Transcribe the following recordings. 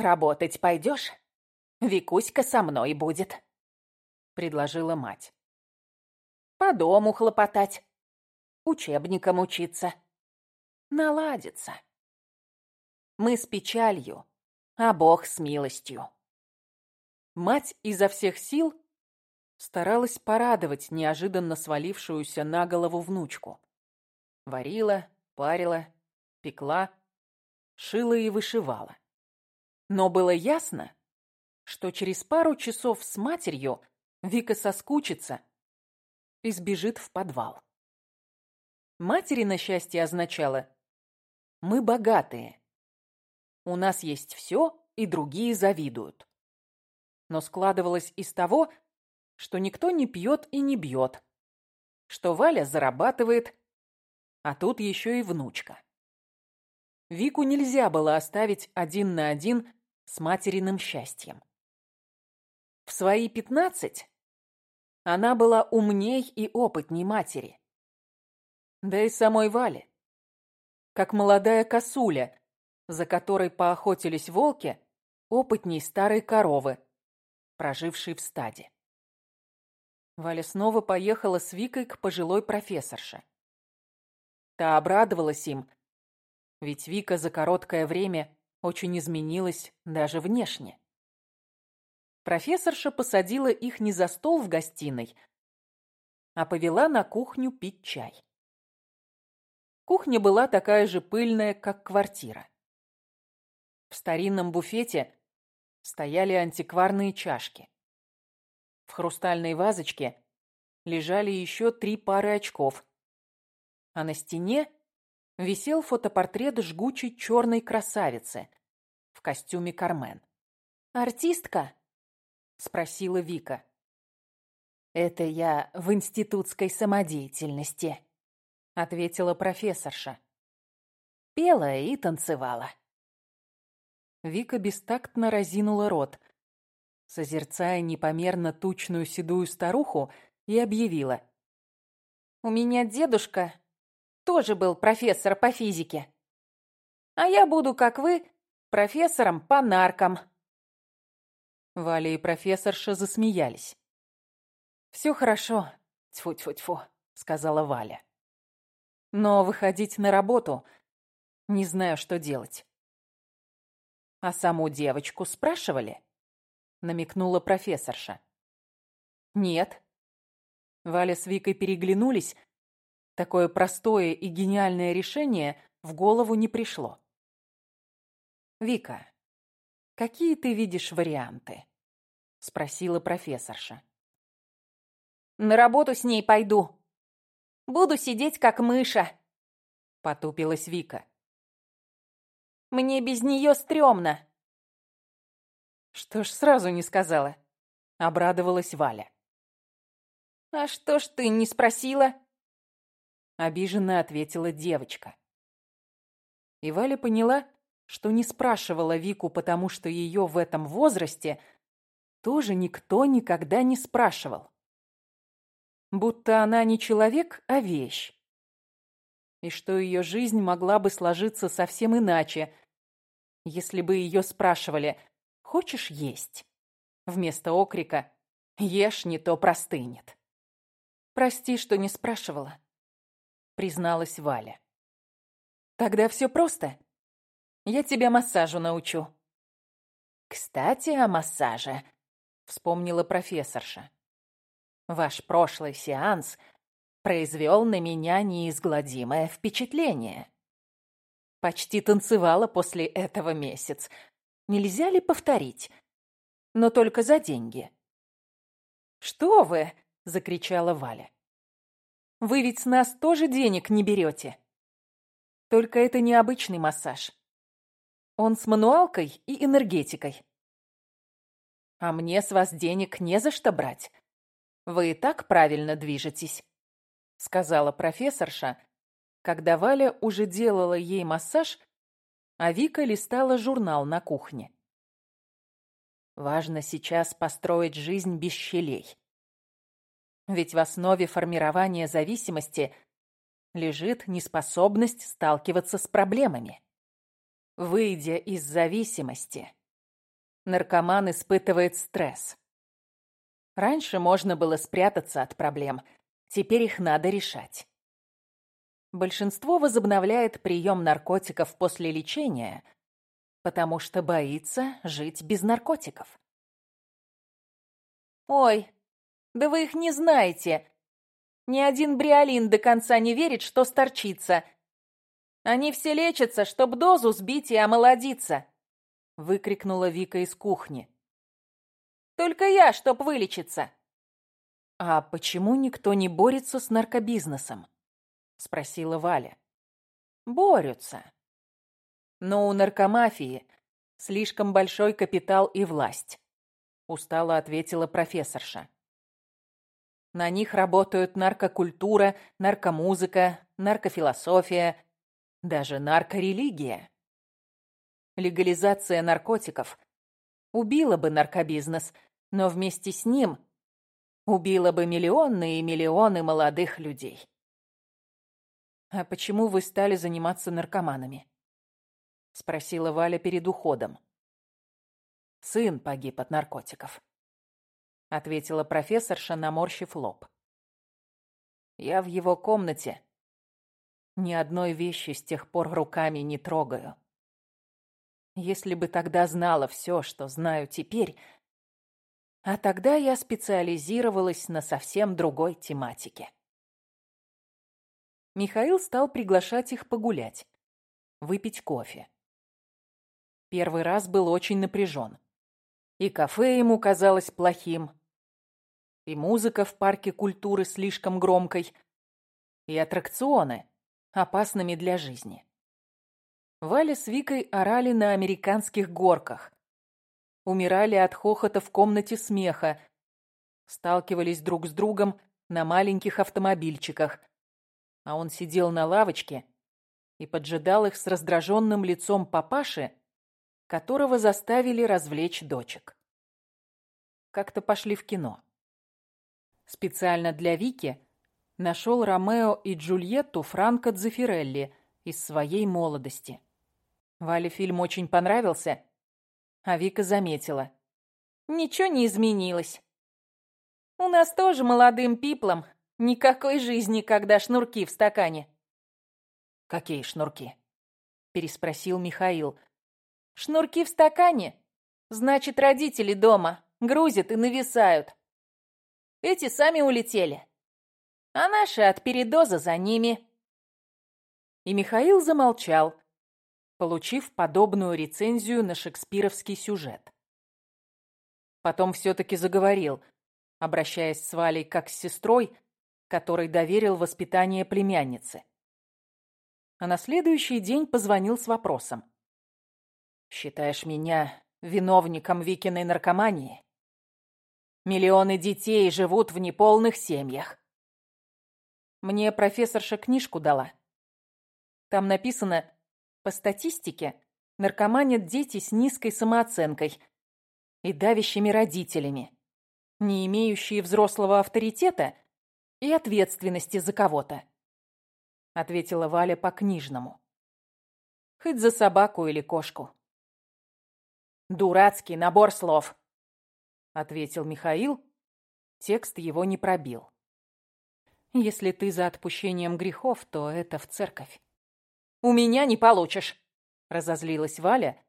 «Работать пойдешь? Викуська со мной будет», — предложила мать. «По дому хлопотать, учебникам учиться. Наладится. Мы с печалью, а Бог с милостью». Мать изо всех сил старалась порадовать неожиданно свалившуюся на голову внучку. Варила, парила, пекла, шила и вышивала. Но было ясно, что через пару часов с матерью Вика соскучится и сбежит в подвал. Матери на счастье означало «Мы богатые. У нас есть все, и другие завидуют». Но складывалось из того, что никто не пьет и не бьет, что Валя зарабатывает, а тут еще и внучка. Вику нельзя было оставить один на один с материным счастьем. В свои пятнадцать она была умней и опытней матери. Да и самой Вале. Как молодая косуля, за которой поохотились волки, опытней старой коровы, прожившей в стаде. Валя снова поехала с Викой к пожилой профессорше. Та обрадовалась им, ведь Вика за короткое время очень изменилась даже внешне. Профессорша посадила их не за стол в гостиной, а повела на кухню пить чай. Кухня была такая же пыльная, как квартира. В старинном буфете стояли антикварные чашки. В хрустальной вазочке лежали еще три пары очков, а на стене висел фотопортрет жгучей черной красавицы в костюме Кармен. «Артистка?» — спросила Вика. «Это я в институтской самодеятельности», — ответила профессорша. Пела и танцевала. Вика бестактно разинула рот, созерцая непомерно тучную седую старуху, и объявила. «У меня дедушка тоже был профессор по физике. А я буду, как вы, профессором по наркам. Валя и профессорша засмеялись. «Все хорошо, тьфу-тьфу-тьфу», — сказала Валя. «Но выходить на работу не знаю, что делать». «А саму девочку спрашивали?» — намекнула профессорша. «Нет». Валя с Викой переглянулись, Такое простое и гениальное решение в голову не пришло. «Вика, какие ты видишь варианты?» — спросила профессорша. «На работу с ней пойду. Буду сидеть, как мыша», — потупилась Вика. «Мне без нее стрёмно». «Что ж сразу не сказала?» — обрадовалась Валя. «А что ж ты не спросила?» Обиженно ответила девочка. И Валя поняла, что не спрашивала Вику, потому что ее в этом возрасте тоже никто никогда не спрашивал. Будто она не человек, а вещь. И что ее жизнь могла бы сложиться совсем иначе, если бы ее спрашивали «Хочешь есть?» Вместо окрика «Ешь, не то простынет». Прости, что не спрашивала призналась Валя. Тогда все просто. Я тебя массажу научу. Кстати, о массаже, вспомнила профессорша. Ваш прошлый сеанс произвел на меня неизгладимое впечатление. Почти танцевала после этого месяц. Нельзя ли повторить? Но только за деньги. «Что вы!» — закричала Валя. Вы ведь с нас тоже денег не берете. Только это не обычный массаж. Он с мануалкой и энергетикой. А мне с вас денег не за что брать. Вы и так правильно движетесь, сказала профессорша, когда Валя уже делала ей массаж, а Вика листала журнал на кухне. Важно сейчас построить жизнь без щелей. Ведь в основе формирования зависимости лежит неспособность сталкиваться с проблемами. Выйдя из зависимости, наркоман испытывает стресс. Раньше можно было спрятаться от проблем, теперь их надо решать. Большинство возобновляет прием наркотиков после лечения, потому что боится жить без наркотиков. «Ой, да вы их не знаете. Ни один бриолин до конца не верит, что сторчится. Они все лечатся, чтоб дозу сбить и омолодиться», — выкрикнула Вика из кухни. «Только я, чтоб вылечиться». «А почему никто не борется с наркобизнесом?» — спросила Валя. «Борются. Но у наркомафии слишком большой капитал и власть», — устало ответила профессорша. На них работают наркокультура, наркомузыка, наркофилософия, даже наркорелигия. Легализация наркотиков убила бы наркобизнес, но вместе с ним убила бы миллионы и миллионы молодых людей. «А почему вы стали заниматься наркоманами?» — спросила Валя перед уходом. «Сын погиб от наркотиков ответила профессорша, наморщив лоб. Я в его комнате. Ни одной вещи с тех пор руками не трогаю. Если бы тогда знала все, что знаю теперь... А тогда я специализировалась на совсем другой тематике. Михаил стал приглашать их погулять, выпить кофе. Первый раз был очень напряжен. И кафе ему казалось плохим, и музыка в парке культуры слишком громкой, и аттракционы опасными для жизни. Валя с Викой орали на американских горках, умирали от хохота в комнате смеха, сталкивались друг с другом на маленьких автомобильчиках, а он сидел на лавочке и поджидал их с раздраженным лицом папаши, которого заставили развлечь дочек. Как-то пошли в кино. Специально для Вики нашел Ромео и Джульетту Франко Дзефирелли из своей молодости. Вале фильм очень понравился, а Вика заметила. Ничего не изменилось. У нас тоже молодым пиплом никакой жизни, когда шнурки в стакане. Какие шнурки? Переспросил Михаил. Шнурки в стакане? Значит, родители дома грузят и нависают. Эти сами улетели. А наши от передоза за ними. И Михаил замолчал, получив подобную рецензию на шекспировский сюжет. Потом все-таки заговорил, обращаясь с Валей как с сестрой, которой доверил воспитание племянницы. А на следующий день позвонил с вопросом. «Считаешь меня виновником Викиной наркомании?» Миллионы детей живут в неполных семьях. Мне профессорша книжку дала. Там написано, по статистике, наркоманят дети с низкой самооценкой и давящими родителями, не имеющие взрослого авторитета и ответственности за кого-то. Ответила Валя по-книжному. Хоть за собаку или кошку. Дурацкий набор слов. — ответил Михаил. Текст его не пробил. «Если ты за отпущением грехов, то это в церковь». «У меня не получишь!» — разозлилась Валя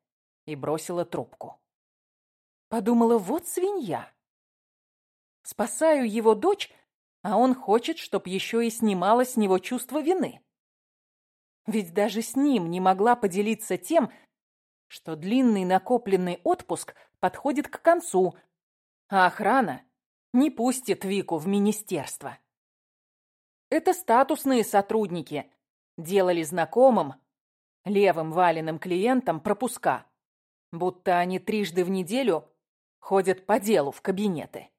и бросила трубку. Подумала, вот свинья. Спасаю его дочь, а он хочет, чтоб еще и снимала с него чувство вины. Ведь даже с ним не могла поделиться тем, что длинный накопленный отпуск подходит к концу, а охрана не пустит Вику в министерство. Это статусные сотрудники делали знакомым, левым валенным клиентам пропуска, будто они трижды в неделю ходят по делу в кабинеты.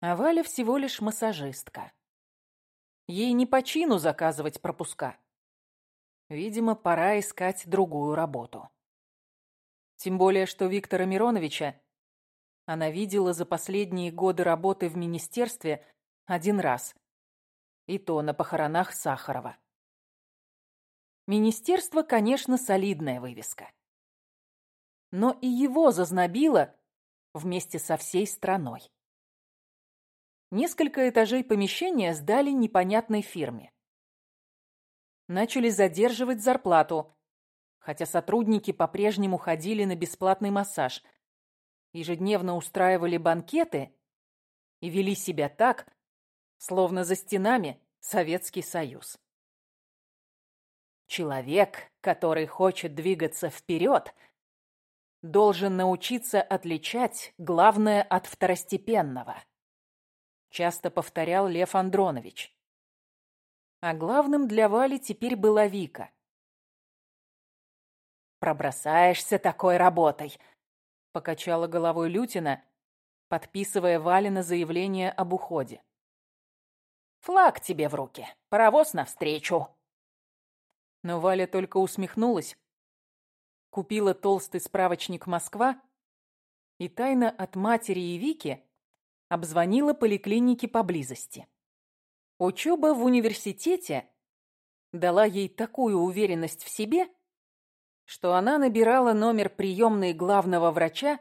А Валя всего лишь массажистка. Ей не по чину заказывать пропуска. Видимо, пора искать другую работу. Тем более, что Виктора Мироновича она видела за последние годы работы в министерстве один раз. И то на похоронах Сахарова. Министерство, конечно, солидная вывеска. но и его зазнобило вместе со всей страной. Несколько этажей помещения сдали непонятной фирме. Начали задерживать зарплату, хотя сотрудники по-прежнему ходили на бесплатный массаж, ежедневно устраивали банкеты и вели себя так, словно за стенами Советский Союз. Человек, который хочет двигаться вперед, должен научиться отличать главное от второстепенного, часто повторял Лев Андронович. А главным для Вали теперь была Вика. «Пробросаешься такой работой», — покачала головой Лютина, подписывая Валина заявление об уходе. «Флаг тебе в руки, паровоз навстречу». Но Валя только усмехнулась, купила толстый справочник «Москва» и тайно от матери и Вики обзвонила поликлиники поблизости. Учеба в университете дала ей такую уверенность в себе, что она набирала номер приемной главного врача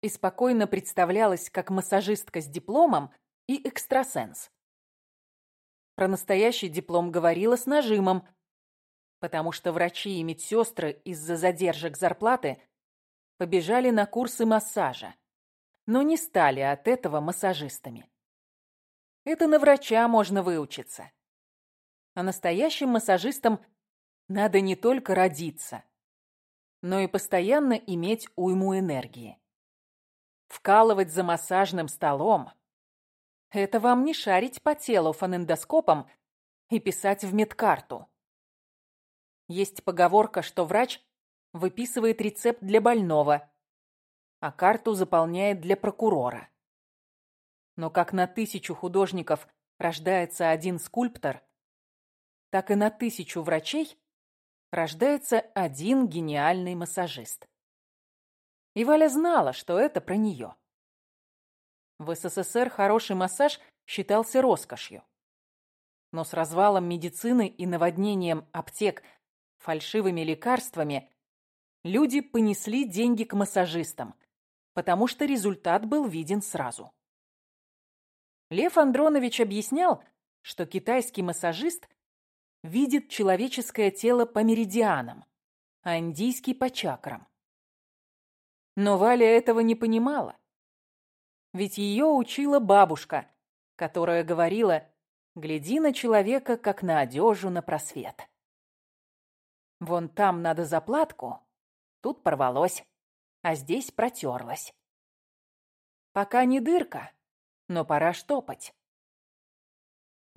и спокойно представлялась как массажистка с дипломом и экстрасенс. Про настоящий диплом говорила с нажимом, потому что врачи и медсестры из-за задержек зарплаты побежали на курсы массажа, но не стали от этого массажистами. Это на врача можно выучиться. А настоящим массажистам надо не только родиться, но и постоянно иметь уйму энергии. Вкалывать за массажным столом – это вам не шарить по телу фонендоскопом и писать в медкарту. Есть поговорка, что врач выписывает рецепт для больного, а карту заполняет для прокурора. Но как на тысячу художников рождается один скульптор, так и на тысячу врачей рождается один гениальный массажист. И Валя знала, что это про нее. В СССР хороший массаж считался роскошью. Но с развалом медицины и наводнением аптек фальшивыми лекарствами люди понесли деньги к массажистам, потому что результат был виден сразу. Лев Андронович объяснял, что китайский массажист видит человеческое тело по меридианам, а индийский по чакрам. Но Валя этого не понимала. Ведь ее учила бабушка, которая говорила «Гляди на человека, как на одежу на просвет». Вон там надо заплатку, тут порвалось, а здесь протерлось. Пока не дырка, но пора штопать.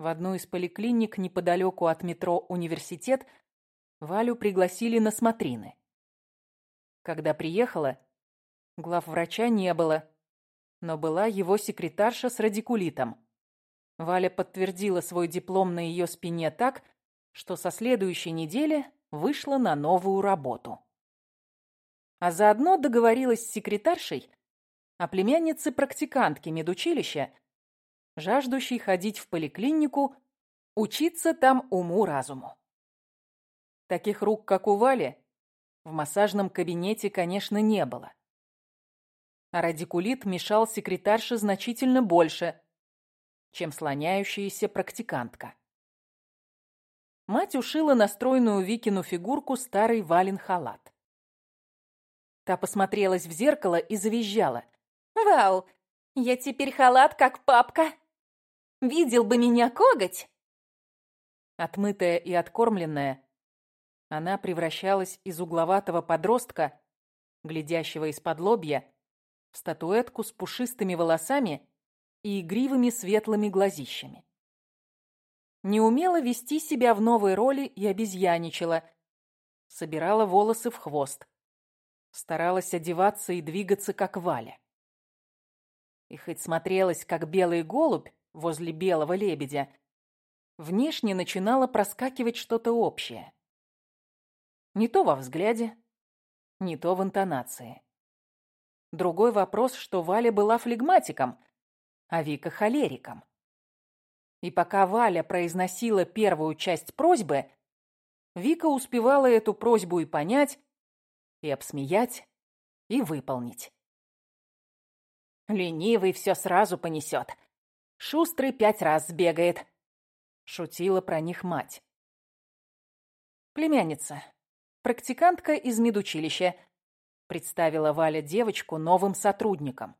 В одну из поликлиник неподалеку от метро «Университет» Валю пригласили на смотрины. Когда приехала, главврача не было, но была его секретарша с радикулитом. Валя подтвердила свой диплом на ее спине так, что со следующей недели вышла на новую работу. А заодно договорилась с секретаршей о племяннице практикантки медучилища, жаждущий ходить в поликлинику, учиться там уму-разуму. Таких рук, как у Вали, в массажном кабинете, конечно, не было. А радикулит мешал секретарше значительно больше, чем слоняющаяся практикантка. Мать ушила настроенную Викину фигурку старый Вален халат. Та посмотрелась в зеркало и завизжала. «Вау, я теперь халат, как папка!» Видел бы меня коготь!» Отмытая и откормленная, она превращалась из угловатого подростка, глядящего из-под лобья, в статуэтку с пушистыми волосами и игривыми светлыми глазищами. Не умела вести себя в новой роли и обезьяничала, собирала волосы в хвост, старалась одеваться и двигаться, как Валя. И хоть смотрелась, как белый голубь, возле белого лебедя, внешне начинало проскакивать что-то общее. Не то во взгляде, не то в интонации. Другой вопрос, что Валя была флегматиком, а Вика холериком. И пока Валя произносила первую часть просьбы, Вика успевала эту просьбу и понять, и обсмеять, и выполнить. Ленивый все сразу понесет. Шустрый пять раз сбегает. Шутила про них мать. Племянница. Практикантка из медучилища. Представила Валя девочку новым сотрудникам.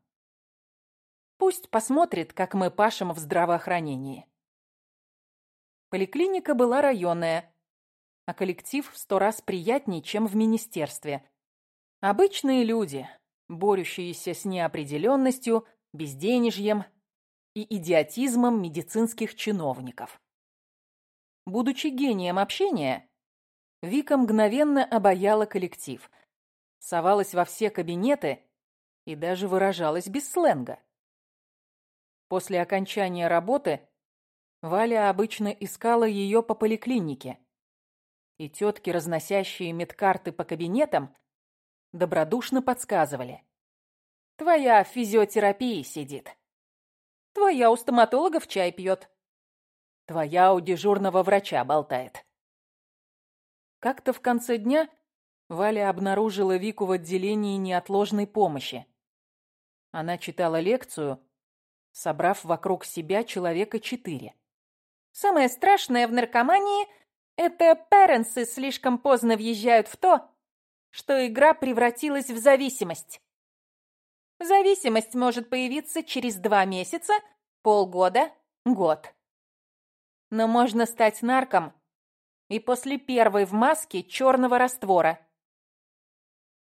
Пусть посмотрит, как мы пашем в здравоохранении. Поликлиника была районная, а коллектив в сто раз приятнее, чем в министерстве. Обычные люди, борющиеся с неопределенностью, безденежьем и идиотизмом медицинских чиновников. Будучи гением общения, Вика мгновенно обаяла коллектив, совалась во все кабинеты и даже выражалась без сленга. После окончания работы Валя обычно искала ее по поликлинике, и тетки, разносящие медкарты по кабинетам, добродушно подсказывали. «Твоя в физиотерапии сидит. Твоя у стоматолога в чай пьет. Твоя у дежурного врача болтает». Как-то в конце дня Валя обнаружила Вику в отделении неотложной помощи. Она читала лекцию, собрав вокруг себя человека четыре. «Самое страшное в наркомании — это паренсы слишком поздно въезжают в то, что игра превратилась в зависимость. Зависимость может появиться через два месяца, полгода, год. Но можно стать нарком и после первой в маске черного раствора.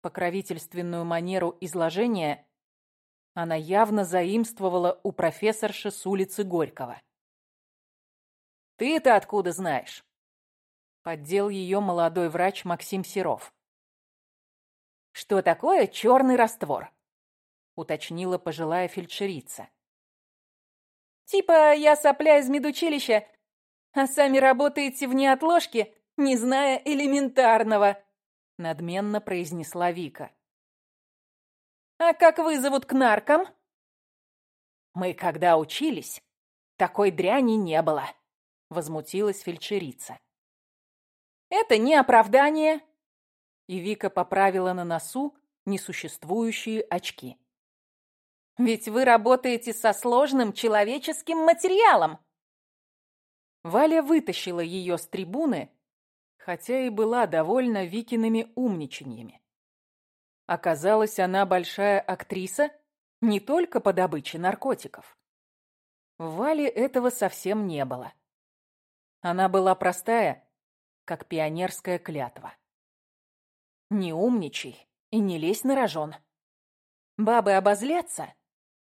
Покровительственную манеру изложения она явно заимствовала у профессорши с улицы Горького. «Ты-то откуда знаешь?» Поддел ее молодой врач Максим Серов. «Что такое черный раствор?» Уточнила пожилая фельдшерица. «Типа я сопля из медучилища, а сами работаете в неотложке, не зная элементарного», — надменно произнесла Вика. «А как вызовут к наркам?» «Мы когда учились, такой дряни не было», — возмутилась фельдшерица. «Это не оправдание», — и Вика поправила на носу несуществующие очки. «Ведь вы работаете со сложным человеческим материалом. Валя вытащила ее с трибуны, хотя и была довольна Викиными умничаньями. Оказалось, она большая актриса не только по добыче наркотиков. В Вале этого совсем не было. Она была простая, как пионерская клятва. Не умничай и не лезь на рожон. Бабы обозлятся,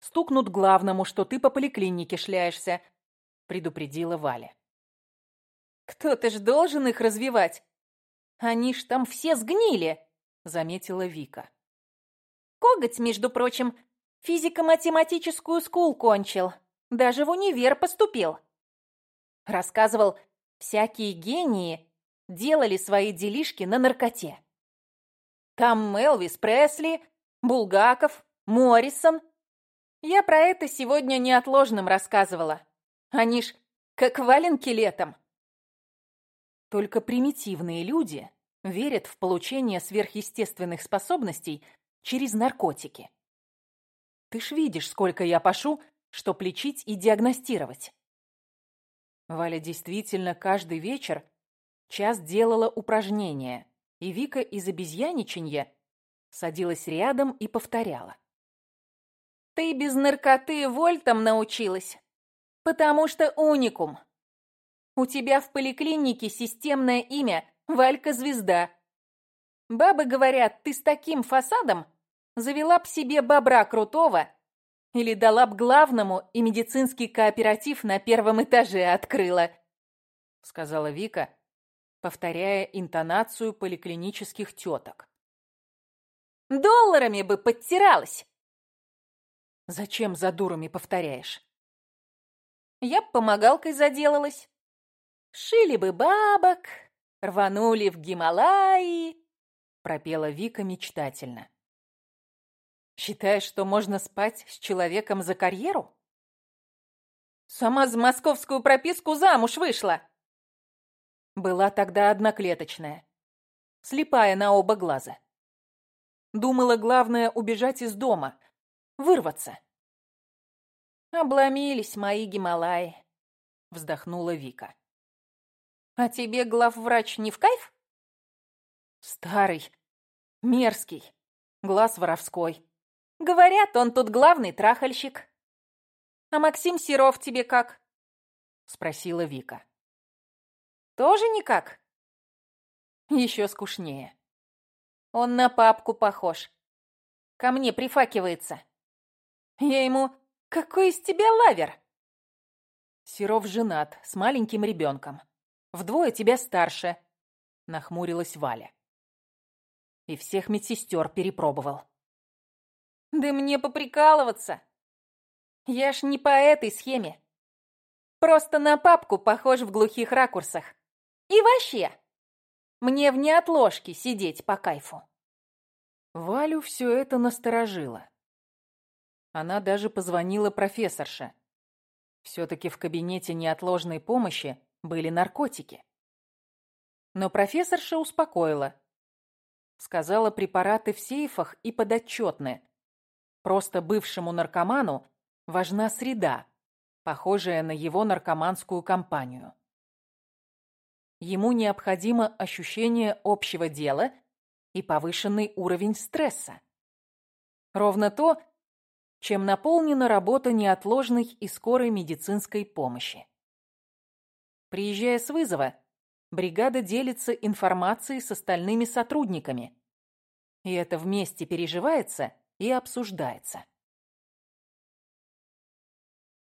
стукнут главному, что ты по поликлинике шляешься, предупредила Валя. «Кто-то ж должен их развивать. Они ж там все сгнили», — заметила Вика. «Коготь, между прочим, физико-математическую скул кончил. Даже в универ поступил». Рассказывал, всякие гении делали свои делишки на наркоте. Там Элвис Пресли, Булгаков, Моррисон. Я про это сегодня неотложным рассказывала. Они ж как валенки летом. Только примитивные люди верят в получение сверхъестественных способностей через наркотики. Ты ж видишь, сколько я пошу, чтоб лечить и диагностировать. Валя действительно каждый вечер час делала упражнения, и Вика из обезьяничанья садилась рядом и повторяла. «Ты без наркоты вольтам научилась, потому что уникум. У тебя в поликлинике системное имя Валька-звезда. Бабы говорят, ты с таким фасадом завела б себе бобра крутого или дала б главному и медицинский кооператив на первом этаже открыла, сказала Вика, повторяя интонацию поликлинических теток. Долларами бы подтиралась. Зачем за дурами повторяешь? Я б помогалкой заделалась. Шили бы бабок, рванули в Гималаи, пропела Вика мечтательно. Считаешь, что можно спать с человеком за карьеру? Сама за московскую прописку замуж вышла. Была тогда одноклеточная, слепая на оба глаза. Думала, главное убежать из дома, вырваться. «Обломились мои Гималаи», — вздохнула Вика. «А тебе главврач не в кайф?» «Старый, мерзкий, глаз воровской. Говорят, он тут главный трахальщик. А Максим Серов тебе как?» — спросила Вика. «Тоже никак?» «Еще скучнее. Он на папку похож. Ко мне прифакивается. Я ему «Какой из тебя лавер?» Серов женат, с маленьким ребенком. Вдвое тебя старше, нахмурилась Валя. И всех медсестер перепробовал. Да мне поприкалываться. Я ж не по этой схеме. Просто на папку похож в глухих ракурсах. И вообще, мне в неотложке сидеть по кайфу. Валю все это насторожило. Она даже позвонила профессорше. Все-таки в кабинете неотложной помощи были наркотики. Но профессорша успокоила. Сказала, препараты в сейфах и подотчетны. Просто бывшему наркоману важна среда, похожая на его наркоманскую компанию. Ему необходимо ощущение общего дела и повышенный уровень стресса. Ровно то, чем наполнена работа неотложной и скорой медицинской помощи. Приезжая с вызова, бригада делится информацией с остальными сотрудниками, и это вместе переживается и обсуждается.